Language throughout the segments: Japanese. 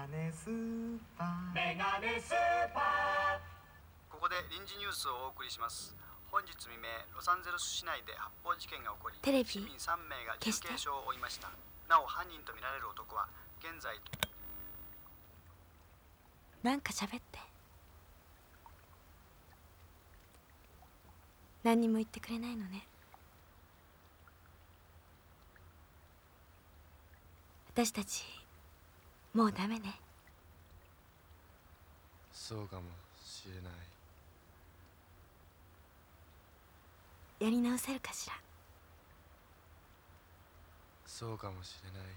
メガネスーパー。メガネスーパここで臨時ニュースをお送りします。本日未明ロサンゼルス市内で発砲事件が起こりテレビ市民3名が重消して。軽傷を負いました。なお犯人とみられる男は現在なんか喋って。何にも言ってくれないのね。私たちもうダメね。そうかもしれない。やり直せるかしら。そうかもしれない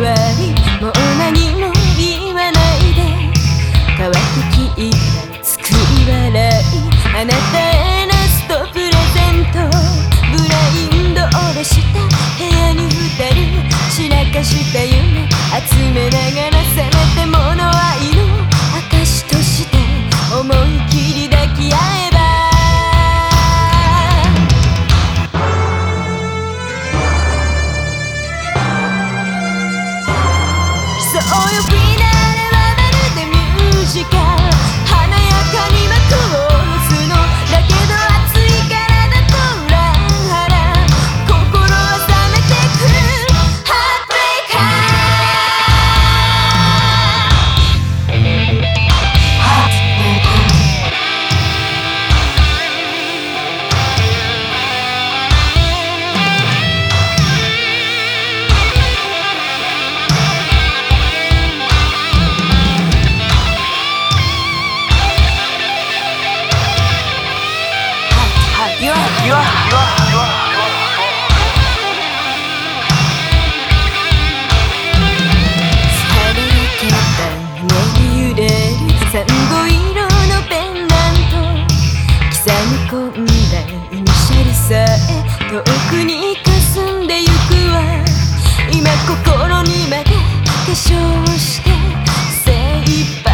Ready. サンゴ色のペンダント刻み込んだイシャルさえ遠くに霞んでゆくわ。今心にまで化粧して精一杯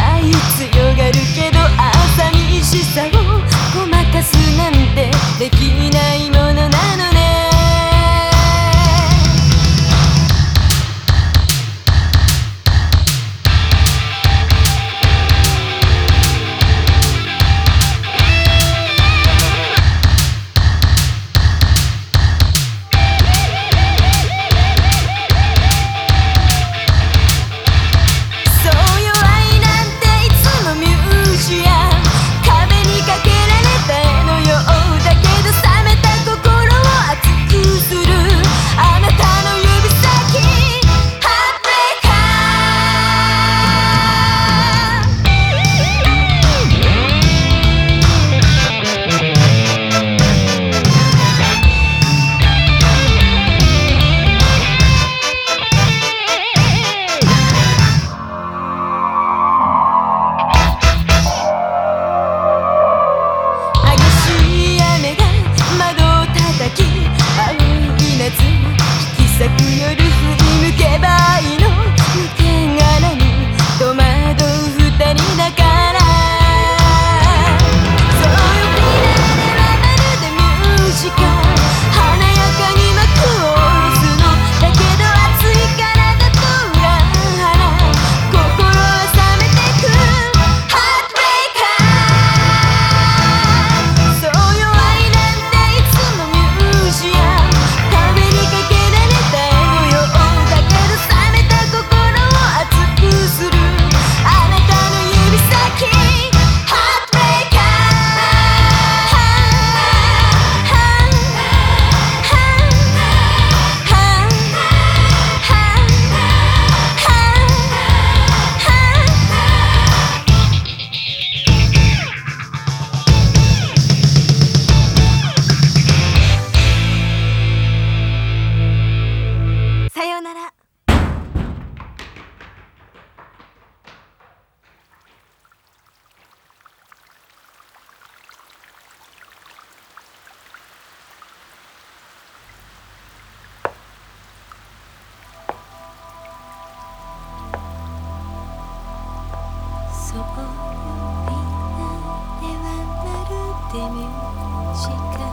強がるけど愛 de música.